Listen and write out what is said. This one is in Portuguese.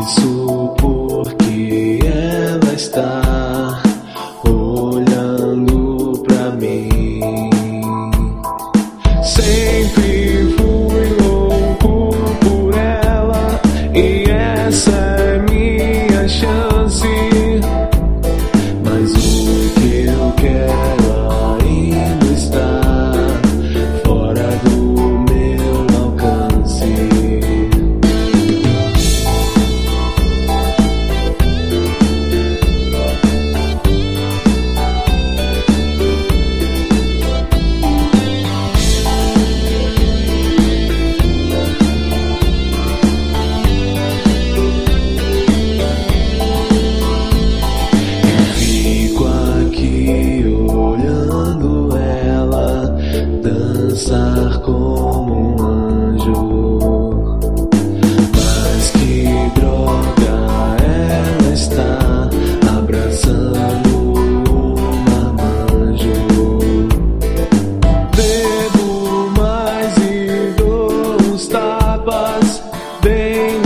Isso porque ela está olhando pra mim. Sempre fui louco por ela e essa é minha chance. dançar como um anjo. Mas que droga ela está abraçando um arranjo. Bebo mais e dou uns tapas bem